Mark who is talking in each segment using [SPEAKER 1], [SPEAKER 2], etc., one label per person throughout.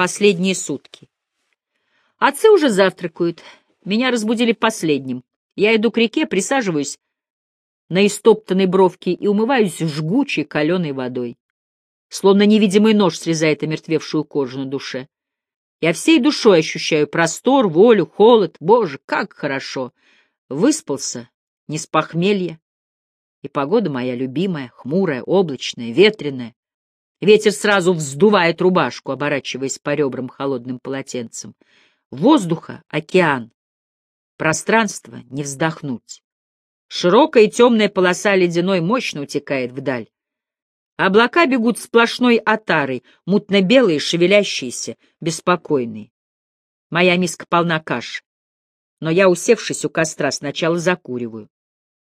[SPEAKER 1] Последние сутки. Отцы уже завтракают. Меня разбудили последним. Я иду к реке, присаживаюсь на истоптанной бровке и умываюсь жгучей каленой водой. Словно невидимый нож срезает омертвевшую кожу на душе. Я всей душой ощущаю простор, волю, холод. Боже, как хорошо! Выспался, не с похмелья. И погода моя любимая, хмурая, облачная, ветреная. Ветер сразу вздувает рубашку, оборачиваясь по ребрам холодным полотенцем. Воздуха — океан. Пространство — не вздохнуть. Широкая темная полоса ледяной мощно утекает вдаль. Облака бегут сплошной отарой, мутно-белые, шевелящиеся, беспокойные. Моя миска полна каш. Но я, усевшись у костра, сначала закуриваю.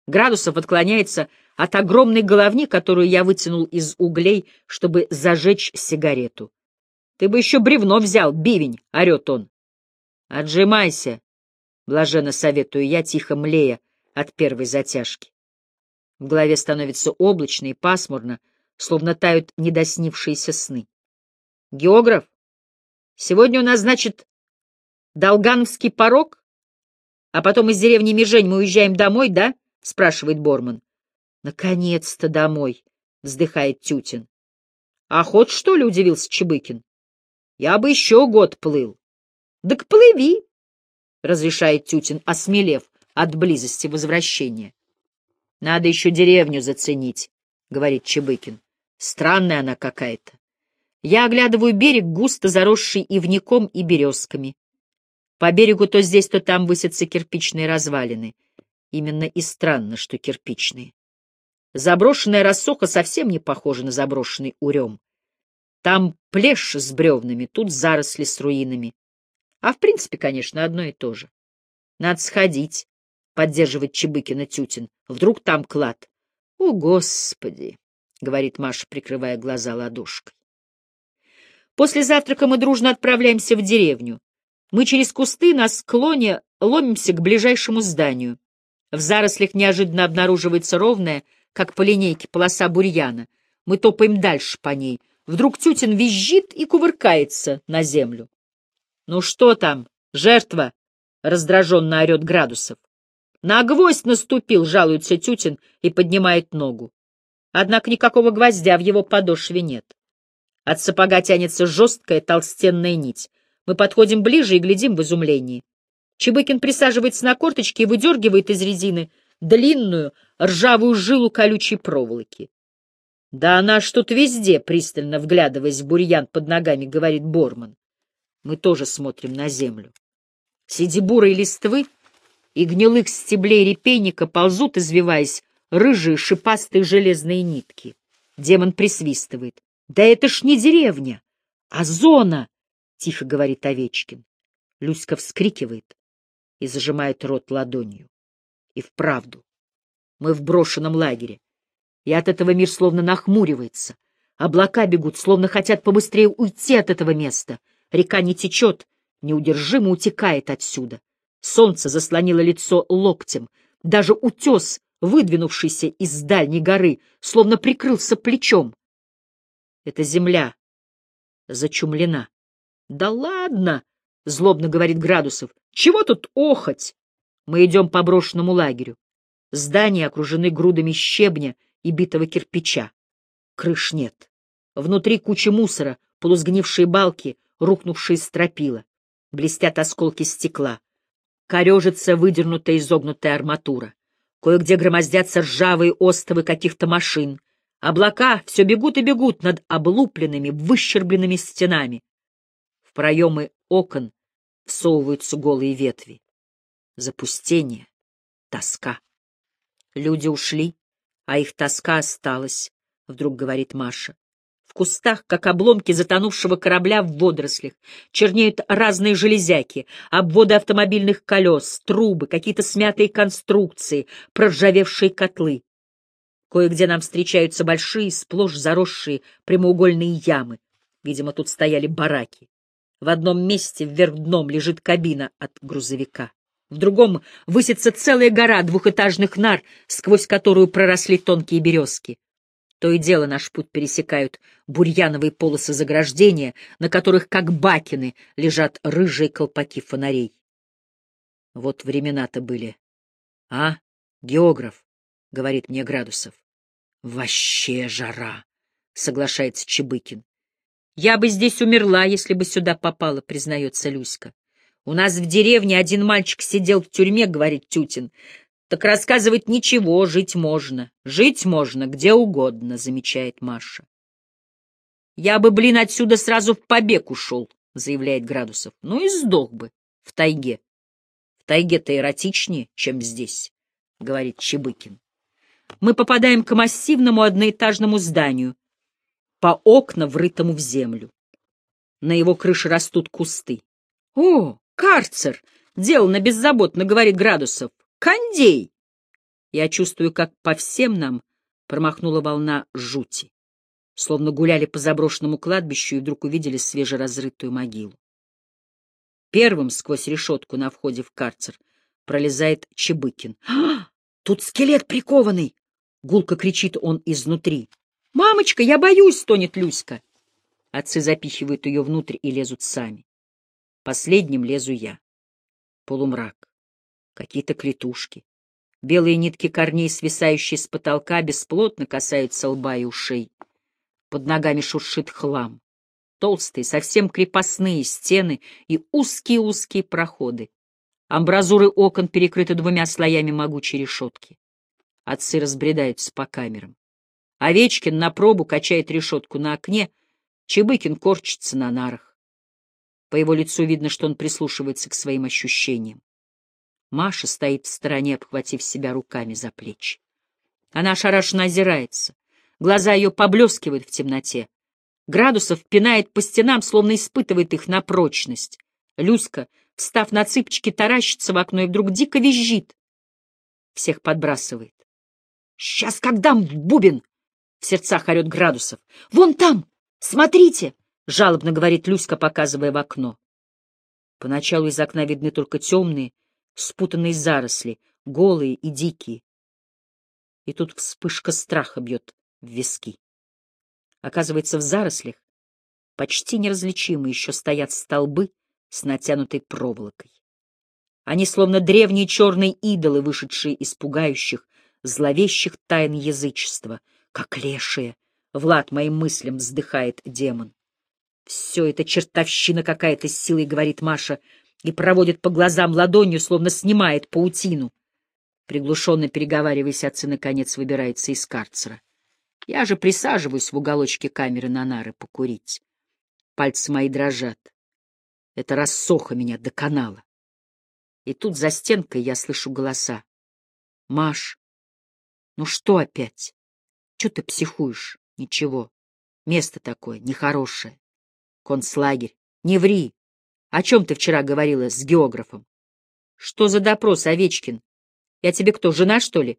[SPEAKER 1] Градусов отклоняется от огромной головни, которую я вытянул из углей, чтобы зажечь сигарету. — Ты бы еще бревно взял, бивень! — орет он. — Отжимайся! — блаженно советую я, тихо млея от первой затяжки. В голове становится облачно и пасмурно, словно тают недоснившиеся сны. — Географ, сегодня у нас, значит, Долгановский порог? А потом из деревни Межень мы уезжаем домой, да? — спрашивает Борман. Наконец-то домой, вздыхает Тютин. Охот, что ли, удивился Чебыкин. Я бы еще год плыл. Так плыви, разрешает Тютин, осмелев от близости возвращения. Надо еще деревню заценить, говорит Чебыкин. Странная она какая-то. Я оглядываю берег, густо заросший ивняком и березками. По берегу то здесь, то там высятся кирпичные развалины. Именно и странно, что кирпичные. Заброшенная рассоха совсем не похожа на заброшенный урем. Там плешь с бревнами, тут заросли с руинами. А в принципе, конечно, одно и то же. Надо сходить, поддерживать Чебыкина Тютин. Вдруг там клад. О, Господи! — говорит Маша, прикрывая глаза ладошкой. После завтрака мы дружно отправляемся в деревню. Мы через кусты на склоне ломимся к ближайшему зданию. В зарослях неожиданно обнаруживается ровная, как по линейке, полоса бурьяна. Мы топаем дальше по ней. Вдруг Тютин визжит и кувыркается на землю. — Ну что там, жертва? — раздраженно орет Градусов. — На гвоздь наступил, — жалуется Тютин и поднимает ногу. Однако никакого гвоздя в его подошве нет. От сапога тянется жесткая толстенная нить. Мы подходим ближе и глядим в изумлении. Чебыкин присаживается на корточки и выдергивает из резины длинную ржавую жилу колючей проволоки. Да она ж тут везде, пристально вглядываясь в бурьян под ногами, говорит Борман. Мы тоже смотрим на землю. Среди бурой листвы и гнилых стеблей репейника ползут, извиваясь, рыжие шипастые железные нитки. Демон присвистывает. «Да это ж не деревня, а зона!» — тихо говорит Овечкин. Люська вскрикивает и зажимает рот ладонью. И вправду, мы в брошенном лагере, и от этого мир словно нахмуривается. Облака бегут, словно хотят побыстрее уйти от этого места. Река не течет, неудержимо утекает отсюда. Солнце заслонило лицо локтем. Даже утес, выдвинувшийся из дальней горы, словно прикрылся плечом. Эта земля зачумлена. — Да ладно! — злобно говорит Градусов. — Чего тут охоть? Мы идем по брошенному лагерю. Здания окружены грудами щебня и битого кирпича. Крыш нет. Внутри куча мусора, полусгнившие балки, рухнувшие стропила. Блестят осколки стекла. Корежится выдернутая изогнутая арматура. Кое-где громоздятся ржавые остовы каких-то машин. Облака все бегут и бегут над облупленными, выщербленными стенами. В проемы окон всовываются голые ветви запустение, тоска. Люди ушли, а их тоска осталась, — вдруг говорит Маша. В кустах, как обломки затонувшего корабля в водорослях, чернеют разные железяки, обводы автомобильных колес, трубы, какие-то смятые конструкции, проржавевшие котлы. Кое-где нам встречаются большие, сплошь заросшие прямоугольные ямы. Видимо, тут стояли бараки. В одном месте вверх дном лежит кабина от грузовика. В другом высится целая гора двухэтажных нар, сквозь которую проросли тонкие березки. То и дело наш путь пересекают бурьяновые полосы заграждения, на которых, как бакины, лежат рыжие колпаки фонарей. Вот времена-то были. А, географ, — говорит мне Градусов. Вообще жара, — соглашается Чебыкин. Я бы здесь умерла, если бы сюда попала, признается Люська. У нас в деревне один мальчик сидел в тюрьме, говорит Тютин. Так рассказывать ничего, жить можно. Жить можно где угодно, замечает Маша. Я бы, блин, отсюда сразу в побег ушел, заявляет Градусов. Ну и сдох бы в тайге. В тайге-то эротичнее, чем здесь, говорит Чебыкин. Мы попадаем к массивному одноэтажному зданию, по окна, врытому в землю. На его крыше растут кусты. О, карцер! Делано беззаботно, говорит Градусов. Кондей! Я чувствую, как по всем нам промахнула волна жути. Словно гуляли по заброшенному кладбищу и вдруг увидели свежеразрытую могилу. Первым сквозь решетку на входе в карцер пролезает Чебыкин. «А, тут скелет прикованный!» — гулко кричит он изнутри. «Мамочка, я боюсь!» — стонет Люська. Отцы запихивают ее внутрь и лезут сами. Последним лезу я. Полумрак какие-то клетушки. Белые нитки корней, свисающие с потолка, бесплотно касаются лба и ушей. Под ногами шуршит хлам. Толстые, совсем крепостные стены и узкие-узкие проходы. Амбразуры окон перекрыты двумя слоями могучей решетки. Отцы разбредаются по камерам. Овечкин на пробу качает решетку на окне, Чебыкин корчится на нарах. По его лицу видно, что он прислушивается к своим ощущениям. Маша стоит в стороне, обхватив себя руками за плечи. Она ошарашенно озирается. Глаза ее поблескивают в темноте. Градусов пинает по стенам, словно испытывает их на прочность. Люська, встав на цыпочки, таращится в окно и вдруг дико визжит. Всех подбрасывает. «Сейчас как дам в бубен!» — в сердцах орет Градусов. «Вон там! Смотрите!» — жалобно говорит Люська, показывая в окно. Поначалу из окна видны только темные, спутанные заросли, голые и дикие. И тут вспышка страха бьет в виски. Оказывается, в зарослях почти неразличимы еще стоят столбы с натянутой проволокой. Они словно древние черные идолы, вышедшие из пугающих, зловещих тайн язычества, как лешие. Влад моим мыслям вздыхает демон. Все это чертовщина какая-то с силой, говорит Маша, и проводит по глазам ладонью, словно снимает паутину. Приглушенно переговариваясь, отцы наконец выбирается из карцера. Я же присаживаюсь в уголочке камеры на нары покурить. Пальцы мои дрожат. Это рассохо меня до канала. И тут за стенкой я слышу голоса. «Маш, ну что опять? Че ты психуешь? Ничего. Место такое, нехорошее. Концлагерь. Не ври. О чем ты вчера говорила с географом? Что за допрос, Овечкин? Я тебе кто, жена, что ли?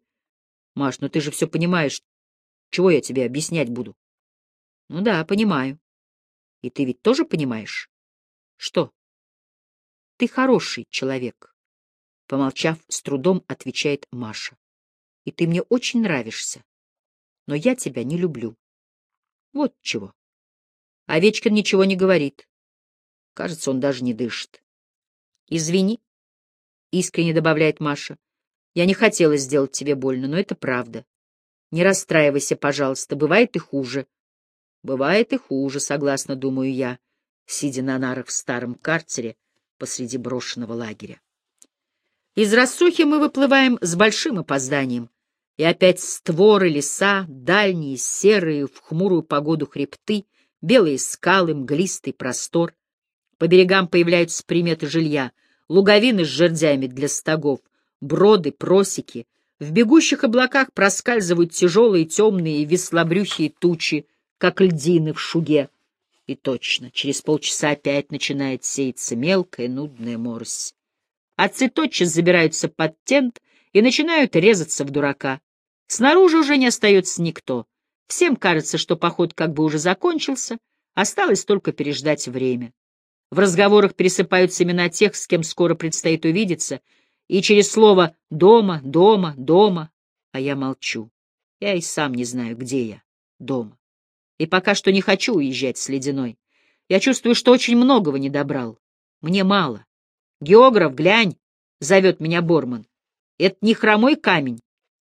[SPEAKER 1] Маш, ну ты же все понимаешь. Чего я тебе объяснять буду? Ну да, понимаю. И ты ведь тоже понимаешь? Что? Ты хороший человек. Помолчав, с трудом отвечает Маша. И ты мне очень нравишься. Но я тебя не люблю. Вот чего. Овечкин ничего не говорит. Кажется, он даже не дышит. «Извини», — искренне добавляет Маша. «Я не хотела сделать тебе больно, но это правда. Не расстраивайся, пожалуйста, бывает и хуже». «Бывает и хуже», — согласно думаю я, сидя на нарах в старом карцере посреди брошенного лагеря. Из рассухи мы выплываем с большим опозданием, и опять створы, леса, дальние, серые, в хмурую погоду хребты, белые скалы, мглистый простор — по берегам появляются приметы жилья, луговины с жердями для стогов, броды, просеки. В бегущих облаках проскальзывают тяжелые темные веслобрюхие тучи, как льдины в шуге. И точно, через полчаса опять начинает сеяться мелкая нудная морось. Отцы тотчас забираются под тент и начинают резаться в дурака. Снаружи уже не остается никто. Всем кажется, что поход как бы уже закончился, осталось только переждать время. В разговорах пересыпаются имена тех, с кем скоро предстоит увидеться, и через слово «дома», «дома», «дома», а я молчу. Я и сам не знаю, где я. дома. И пока что не хочу уезжать с Ледяной. Я чувствую, что очень многого не добрал. Мне мало. Географ, глянь, — зовет меня Борман. Это не хромой камень.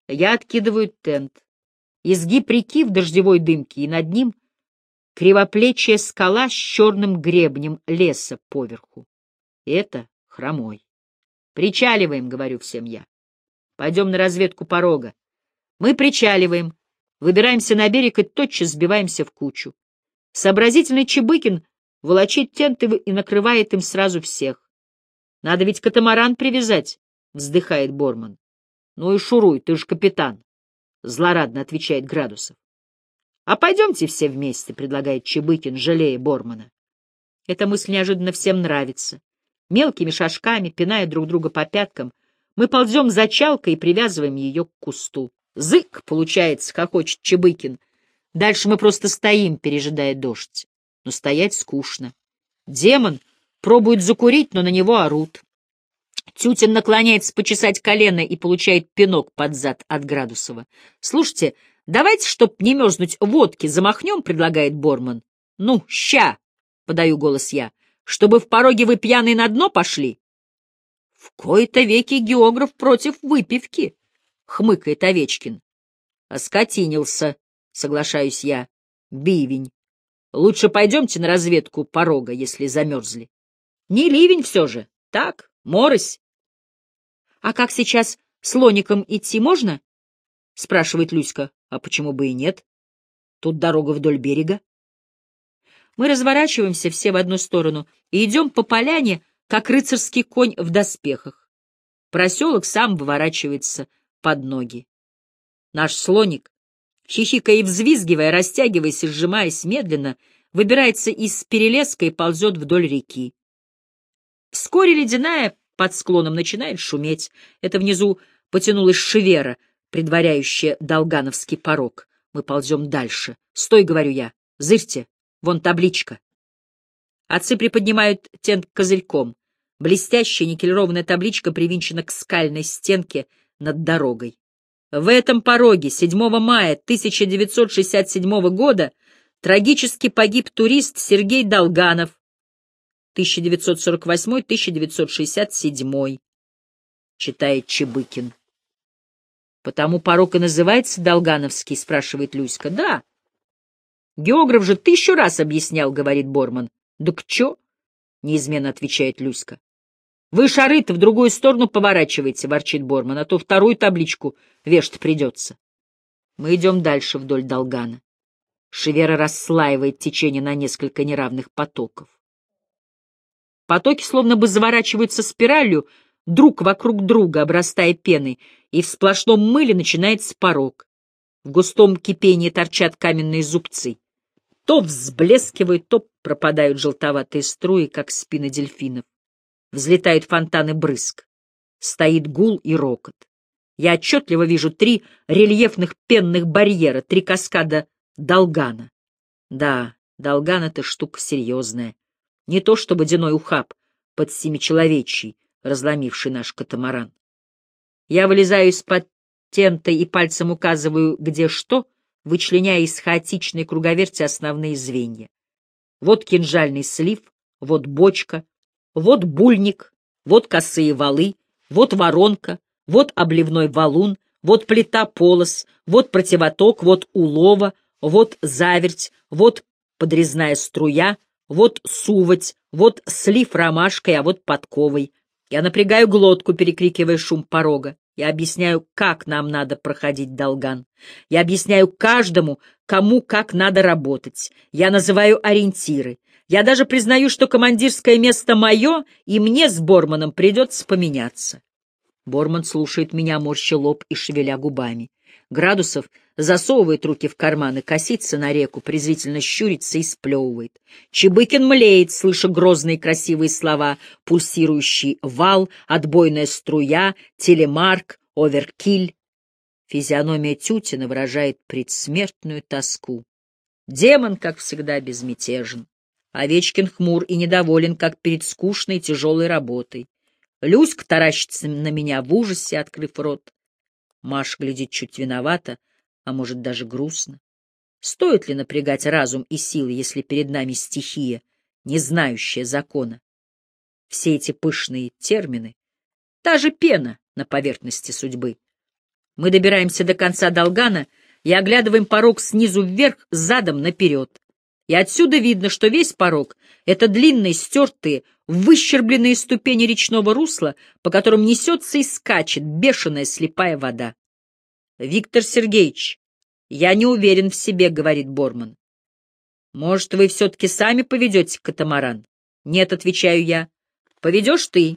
[SPEAKER 1] Я откидываю тент. Изгиб реки в дождевой дымке, и над ним кривоплечья скала с черным гребнем леса поверху. Это хромой. Причаливаем, говорю всем я. Пойдем на разведку порога. Мы причаливаем, выбираемся на берег и тотчас сбиваемся в кучу. Сообразительный Чебыкин волочит тенты и накрывает им сразу всех. Надо ведь катамаран привязать, — вздыхает Борман. — Ну и шуруй, ты же капитан, — злорадно отвечает Градусов. — А пойдемте все вместе, — предлагает Чебыкин, жалея Бормана. Эта мысль неожиданно всем нравится. Мелкими шажками, пиная друг друга по пяткам, мы ползем за чалкой и привязываем ее к кусту. Зык, получается, как хочет Чебыкин. Дальше мы просто стоим, пережидая дождь. Но стоять скучно. Демон пробует закурить, но на него орут. Тютин наклоняется почесать колено и получает пинок под зад от Градусова. «Слушайте, давайте, чтоб не мерзнуть, водки замахнем», — предлагает Борман. «Ну, ща!» — подаю голос я. «Чтобы в пороге вы пьяные на дно пошли?» «В кои-то веки географ против выпивки», — хмыкает Овечкин. «Оскотинился», — соглашаюсь я. «Бивень. Лучше пойдемте на разведку порога, если замерзли». «Не ливень все же. Так, морось». «А как сейчас слоником идти можно?» — спрашивает Люська. «А почему бы и нет? Тут дорога вдоль берега». Мы разворачиваемся все в одну сторону и идем по поляне, как рыцарский конь в доспехах. Проселок сам выворачивается под ноги. Наш слоник, хихикая и взвизгивая, растягиваясь и сжимаясь медленно, выбирается из перелеска и ползет вдоль реки. Вскоре ледяная под склоном начинает шуметь. Это внизу потянулась шевера, предваряющая долгановский порог. Мы ползем дальше. «Стой», — говорю я, — «зырьте, вон табличка». Отцы приподнимают тент козырьком. Блестящая никелированная табличка привинчена к скальной стенке над дорогой. В этом пороге 7 мая 1967 года трагически погиб турист Сергей Долганов, 1948-1967, читает Чебыкин. «Потому порог и называется Долгановский?» — спрашивает Люська. «Да». «Географ же тысячу раз объяснял», — говорит Борман. «Да к чё?» — неизменно отвечает Люська. Вы шары-то в другую сторону поворачиваете, — ворчит Борман, — а то вторую табличку вешать придется. Мы идем дальше вдоль долгана. Шевера расслаивает течение на несколько неравных потоков. Потоки словно бы заворачиваются спиралью друг вокруг друга, обрастая пеной, и в сплошном мыле начинается порог. В густом кипении торчат каменные зубцы. То взблескивают, то пропадают желтоватые струи, как спины дельфинов. Взлетают фонтаны брызг. Стоит гул и рокот. Я отчетливо вижу три рельефных пенных барьера, три каскада долгана. Да, долган — это штука серьезная. Не то что водяной ухаб под семичеловечий, разломивший наш катамаран. Я вылезаю из-под тента и пальцем указываю, где что, вычленяя из хаотичной круговерти основные звенья. Вот кинжальный слив, вот бочка, вот бульник, вот косые валы, вот воронка, вот обливной валун, вот плита полос, вот противоток, вот улова, вот заверть, вот подрезная струя, вот сувать, вот слив ромашкой, а вот подковой. Я напрягаю глотку, перекрикивая шум порога. Я объясняю, как нам надо проходить долган. Я объясняю каждому, кому как надо работать. Я называю ориентиры. Я даже признаю, что командирское место мое, и мне с Борманом придется поменяться. Борман слушает меня, морща лоб и шевеля губами. Градусов засовывает руки в карманы, косится на реку, презрительно щурится и сплевывает. Чебыкин млеет, слыша грозные красивые слова, пульсирующий вал, отбойная струя, телемарк, оверкиль. Физиономия Тютина выражает предсмертную тоску. Демон, как всегда, безмятежен. Овечкин хмур и недоволен, как перед скучной тяжелой работой. Люська таращится на меня в ужасе, открыв рот. Маш глядит чуть виновато, а может, даже грустно. Стоит ли напрягать разум и силы, если перед нами стихия, не знающая закона? Все эти пышные термины — та же пена на поверхности судьбы. Мы добираемся до конца долгана и оглядываем порог снизу вверх, задом наперед. И отсюда видно, что весь порог — это длинные, стертые, выщербленные ступени речного русла, по которым несется и скачет бешеная слепая вода. Виктор Сергеевич, «Я не уверен в себе», — говорит Борман. «Может, вы все-таки сами поведете катамаран?» «Нет», — отвечаю я. «Поведешь ты.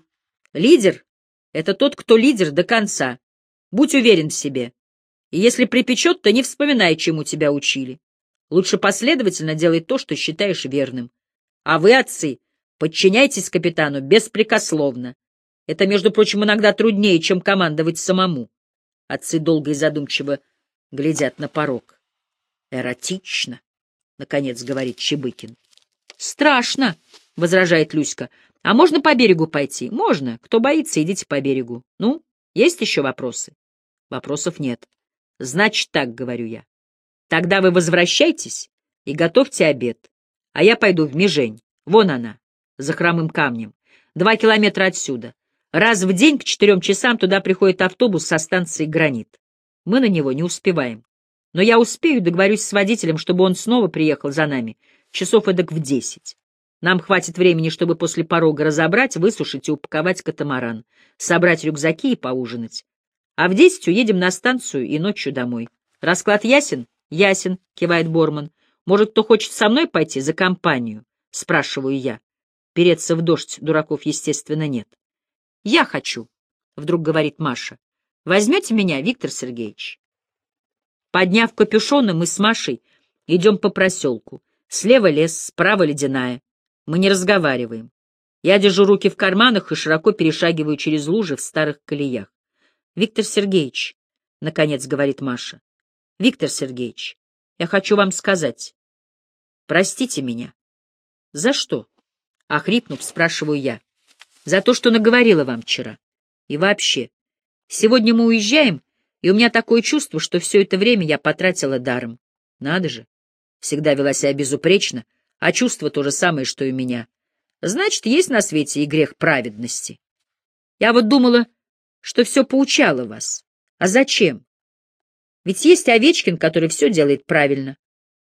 [SPEAKER 1] Лидер — это тот, кто лидер до конца. Будь уверен в себе. И если припечет, то не вспоминай, чему тебя учили. Лучше последовательно делай то, что считаешь верным. А вы, отцы, подчиняйтесь капитану беспрекословно. Это, между прочим, иногда труднее, чем командовать самому». Отцы долго и задумчиво глядят на порог. «Эротично», — наконец говорит Чебыкин. «Страшно», — возражает Люська. «А можно по берегу пойти?» «Можно. Кто боится, идите по берегу. Ну, есть еще вопросы?» «Вопросов нет. Значит так, — говорю я. Тогда вы возвращайтесь и готовьте обед, а я пойду в Межень. Вон она, за хромым камнем. Два километра отсюда. Раз в день к четырем часам туда приходит автобус со станции «Гранит». Мы на него не успеваем. Но я успею, договорюсь с водителем, чтобы он снова приехал за нами, часов эдак в десять. Нам хватит времени, чтобы после порога разобрать, высушить и упаковать катамаран, собрать рюкзаки и поужинать. А в десять уедем на станцию и ночью домой. Расклад ясен? Ясен, кивает Борман. Может, кто хочет со мной пойти за компанию? Спрашиваю я. Переться в дождь дураков, естественно, нет. Я хочу, вдруг говорит Маша. Возьмете меня, Виктор Сергеевич? Подняв капюшоны, мы с Машей идем по проселку. Слева лес, справа ледяная. Мы не разговариваем. Я держу руки в карманах и широко перешагиваю через лужи в старых колеях. Виктор Сергеевич, — наконец говорит Маша, — Виктор Сергеевич, я хочу вам сказать. Простите меня. За что? Охрипнув, спрашиваю я. За то, что наговорила вам вчера. И вообще, Сегодня мы уезжаем, и у меня такое чувство, что все это время я потратила даром. Надо же. Всегда вела себя безупречно, а чувство то же самое, что и у меня. Значит, есть на свете и грех праведности. Я вот думала, что все поучало вас. А зачем? Ведь есть Овечкин, который все делает правильно.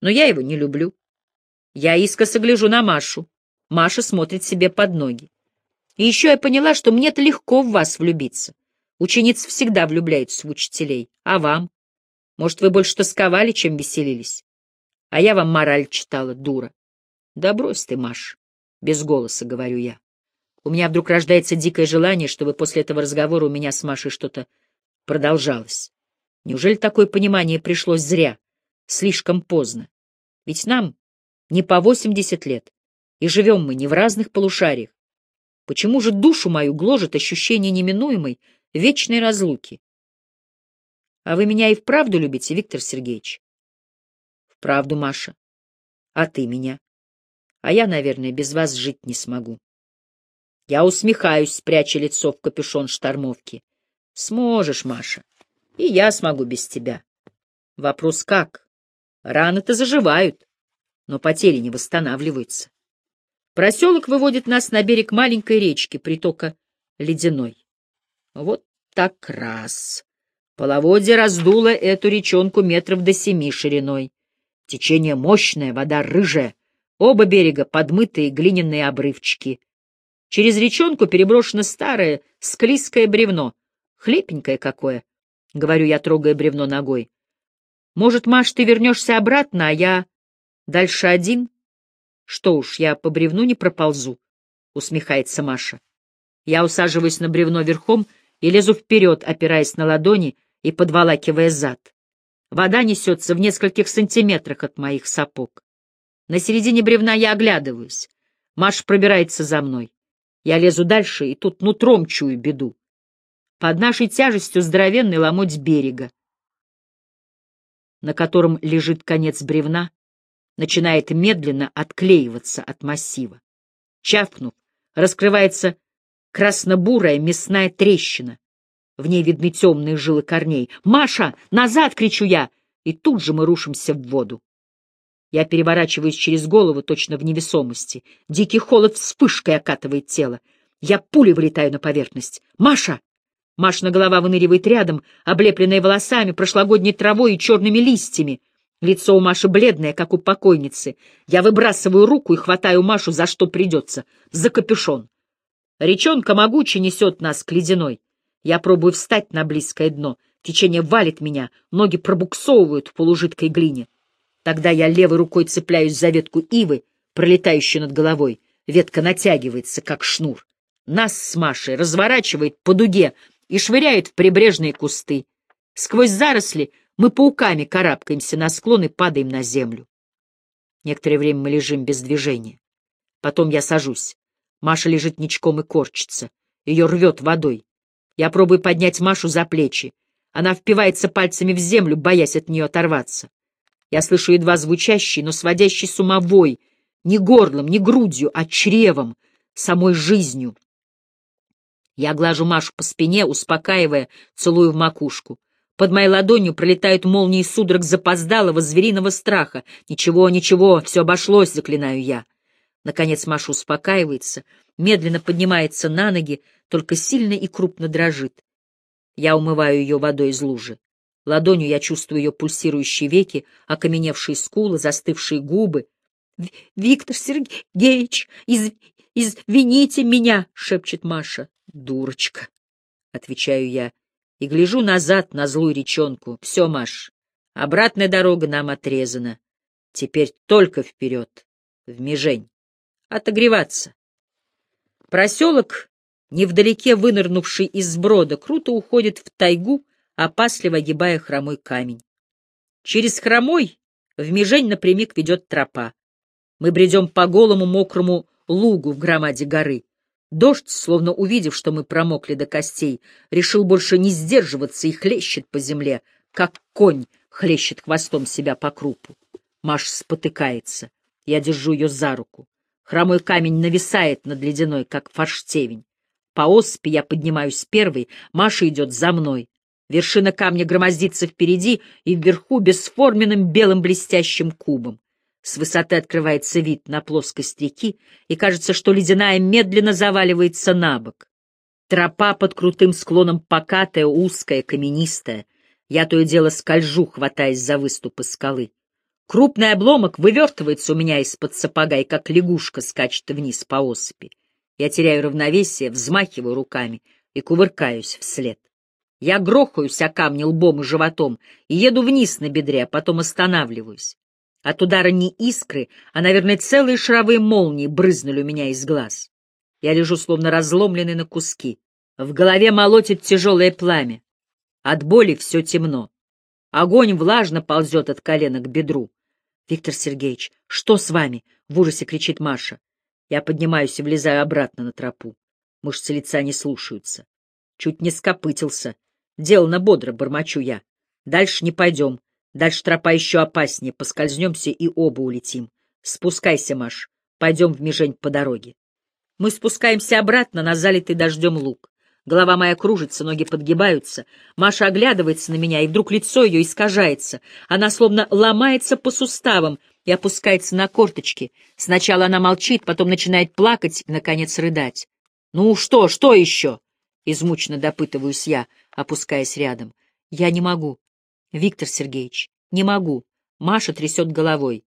[SPEAKER 1] Но я его не люблю. Я искоса гляжу на Машу. Маша смотрит себе под ноги. И еще я поняла, что мне-то легко в вас влюбиться. Ученицы всегда влюбляются в учителей. А вам? Может, вы больше тосковали, чем веселились? А я вам мораль читала, дура. Да брось ты, Маш. Без голоса говорю я. У меня вдруг рождается дикое желание, чтобы после этого разговора у меня с Машей что-то продолжалось. Неужели такое понимание пришлось зря, слишком поздно? Ведь нам не по восемьдесят лет, и живем мы не в разных полушариях. Почему же душу мою гложет ощущение неминуемой, вечной разлуки. А вы меня и вправду любите, Виктор Сергеевич? Вправду, Маша. А ты меня? А я, наверное, без вас жить не смогу. Я усмехаюсь, спряча лицо в капюшон штормовки. Сможешь, Маша. И я смогу без тебя. Вопрос как? Раны-то заживают, но потери не восстанавливаются. Проселок выводит нас на берег маленькой речки, притока Ледяной. Вот так раз. Половодье раздуло эту речонку метров до семи шириной. Течение мощное, вода рыжая, оба берега подмытые глиняные обрывчики. Через речонку переброшено старое, склизкое бревно. Хлепенькое какое, — говорю я, трогая бревно ногой. Может, Маш, ты вернешься обратно, а я дальше один? Что уж, я по бревну не проползу, — усмехается Маша. Я усаживаюсь на бревно верхом — и лезу вперед, опираясь на ладони и подволакивая зад. Вода несется в нескольких сантиметрах от моих сапог. На середине бревна я оглядываюсь. Маш пробирается за мной. Я лезу дальше, и тут нутром чую беду. Под нашей тяжестью здоровенный ломоть берега, на котором лежит конец бревна, начинает медленно отклеиваться от массива. Чавкнув, раскрывается красно-бурая мясная трещина. В ней видны темные жилы корней. «Маша, назад!» — кричу я, и тут же мы рушимся в воду. Я переворачиваюсь через голову, точно в невесомости. Дикий холод вспышкой окатывает тело. Я пулей вылетаю на поверхность. «Маша!» Машина голова выныривает рядом, облепленная волосами, прошлогодней травой и черными листьями. Лицо у Маши бледное, как у покойницы. Я выбрасываю руку и хватаю Машу за что придется. За капюшон. Речонка могуче несет нас к ледяной. Я пробую встать на близкое дно. Течение валит меня, ноги пробуксовывают в полужидкой глине. Тогда я левой рукой цепляюсь за ветку ивы, пролетающую над головой. Ветка натягивается, как шнур. Нас с Машей разворачивает по дуге и швыряет в прибрежные кусты. Сквозь заросли мы пауками карабкаемся на склон и падаем на землю. Некоторое время мы лежим без движения. Потом я сажусь. Маша лежит ничком и корчится. Ее рвет водой. Я пробую поднять Машу за плечи. Она впивается пальцами в землю, боясь от нее оторваться. Я слышу едва звучащий, но сводящий с ума вой, не горлом, не грудью, а чревом, самой жизнью. Я глажу Машу по спине, успокаивая, целую в макушку. Под моей ладонью пролетают молнии судорог запоздалого звериного страха. «Ничего, ничего, все обошлось», — заклинаю я. Наконец Маша успокаивается, медленно поднимается на ноги, только сильно и крупно дрожит. Я умываю ее водой из лужи. Ладонью я чувствую ее пульсирующие веки, окаменевшие скулы, застывшие губы. — Виктор Сергеевич, из... извините меня, — шепчет Маша. — Дурочка, — отвечаю я, и гляжу назад на злую речонку. Все, Маш, обратная дорога нам отрезана. Теперь только вперед, в Межень. Отогреваться. Проселок, невдалеке вынырнувший из брода, круто уходит в тайгу, опасливо огибая хромой камень. Через хромой в межень напрямик ведет тропа. Мы бредем по голому мокрому лугу в громаде горы. Дождь, словно увидев, что мы промокли до костей, решил больше не сдерживаться и хлещет по земле, как конь хлещет хвостом себя по крупу. Маш спотыкается. Я держу ее за руку. Хромой камень нависает над ледяной, как форштевень. По оспе я поднимаюсь первый, Маша идет за мной. Вершина камня громоздится впереди и вверху бесформенным белым блестящим кубом. С высоты открывается вид на плоскость реки, и кажется, что ледяная медленно заваливается на бок. Тропа под крутым склоном покатая, узкая, каменистая. Я то и дело скольжу, хватаясь за выступы скалы. Крупный обломок вывертывается у меня из-под сапога, и как лягушка скачет вниз по осыпи. Я теряю равновесие, взмахиваю руками и кувыркаюсь вслед. Я грохаюсь о камни лбом и животом и еду вниз на бедре, а потом останавливаюсь. От удара не искры, а, наверное, целые шаровые молнии брызнули у меня из глаз. Я лежу, словно разломленный на куски. В голове молотит тяжелое пламя. От боли все темно. Огонь влажно ползет от колена к бедру. — Виктор Сергеевич, что с вами? — в ужасе кричит Маша. Я поднимаюсь и влезаю обратно на тропу. Мышцы лица не слушаются. Чуть не скопытился. Делано бодро, бормочу я. Дальше не пойдем. Дальше тропа еще опаснее. Поскользнемся и оба улетим. Спускайся, Маш. Пойдем в Межень по дороге. Мы спускаемся обратно на залитый дождем луг. Голова моя кружится, ноги подгибаются. Маша оглядывается на меня, и вдруг лицо ее искажается. Она словно ломается по суставам и опускается на корточки. Сначала она молчит, потом начинает плакать и, наконец, рыдать. «Ну что, что еще?» — измученно допытываюсь я опускаясь рядом. «Я не могу. Виктор Сергеевич, не могу». Маша трясет головой.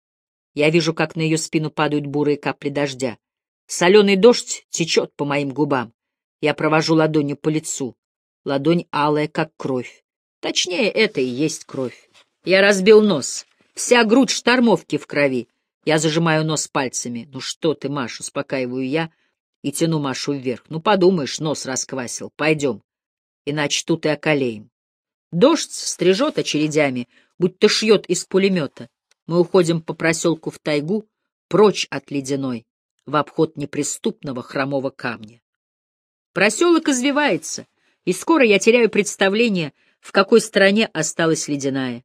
[SPEAKER 1] Я вижу, как на ее спину падают бурые капли дождя. Соленый дождь течет по моим губам. Я провожу ладонью по лицу. Ладонь алая, как кровь. Точнее, это и есть кровь. Я разбил нос. Вся грудь штормовки в крови. Я зажимаю нос пальцами. «Ну что ты, Маша?» — успокаиваю я и тяну Машу вверх. «Ну, подумаешь, нос расквасил. Пойдем иначе тут и околеем. Дождь стрижет очередями, будто шьет из пулемета. Мы уходим по проселку в тайгу, прочь от ледяной, в обход неприступного хромого камня. Проселок извивается, и скоро я теряю представление, в какой стороне осталась ледяная.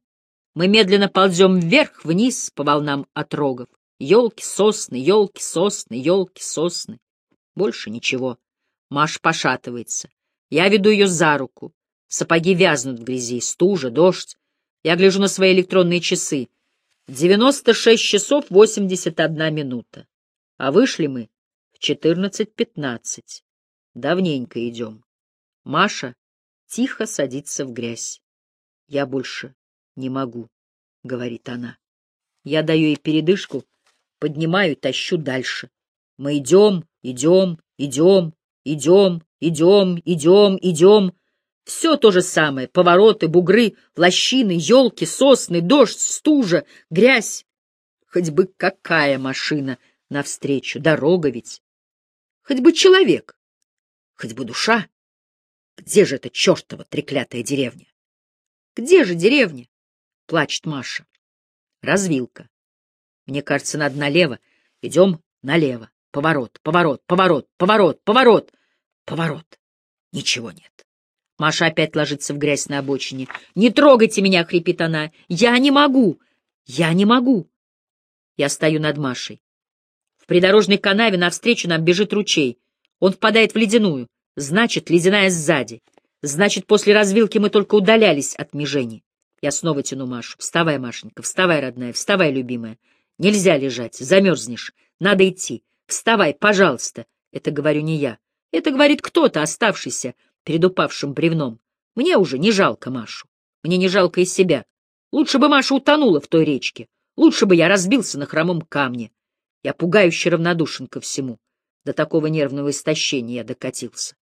[SPEAKER 1] Мы медленно ползем вверх-вниз по волнам отрогов. Елки, сосны, елки, сосны, елки, сосны. Больше ничего. Маш пошатывается. Я веду ее за руку. Сапоги вязнут в грязи, стужа, дождь. Я гляжу на свои электронные часы. 96 часов 81 минута. А вышли мы в 14.15. Давненько идем. Маша тихо садится в грязь. Я больше не могу, — говорит она. Я даю ей передышку, поднимаю и тащу дальше. Мы идем, идем, идем, идем, идем, идем, идем. Все то же самое. Повороты, бугры, лощины, елки, сосны, дождь, стужа, грязь. Хоть бы какая машина навстречу, дорога ведь. Хоть бы человек, хоть бы душа. Где же эта чертова треклятая деревня? Где же деревня? Плачет Маша. Развилка. Мне кажется, надо налево. Идем налево. Поворот, поворот, поворот, поворот, поворот, поворот. Ничего нет. Маша опять ложится в грязь на обочине. «Не трогайте меня!» — хрипит она. «Я не могу! Я не могу!» Я стою над Машей. В придорожной канаве навстречу нам бежит ручей. Он впадает в ледяную. Значит, ледяная сзади. Значит, после развилки мы только удалялись от межени. Я снова тяну Машу. «Вставай, Машенька, вставай, родная, вставай, любимая. Нельзя лежать, замерзнешь. Надо идти. Вставай, пожалуйста!» Это говорю не я. Это говорит кто-то, оставшийся, перед упавшим бревном. Мне уже не жалко Машу. Мне не жалко и себя. Лучше бы Маша утонула в той речке. Лучше бы я разбился на хромом камне. Я пугающе равнодушен ко всему. До такого нервного истощения я докатился.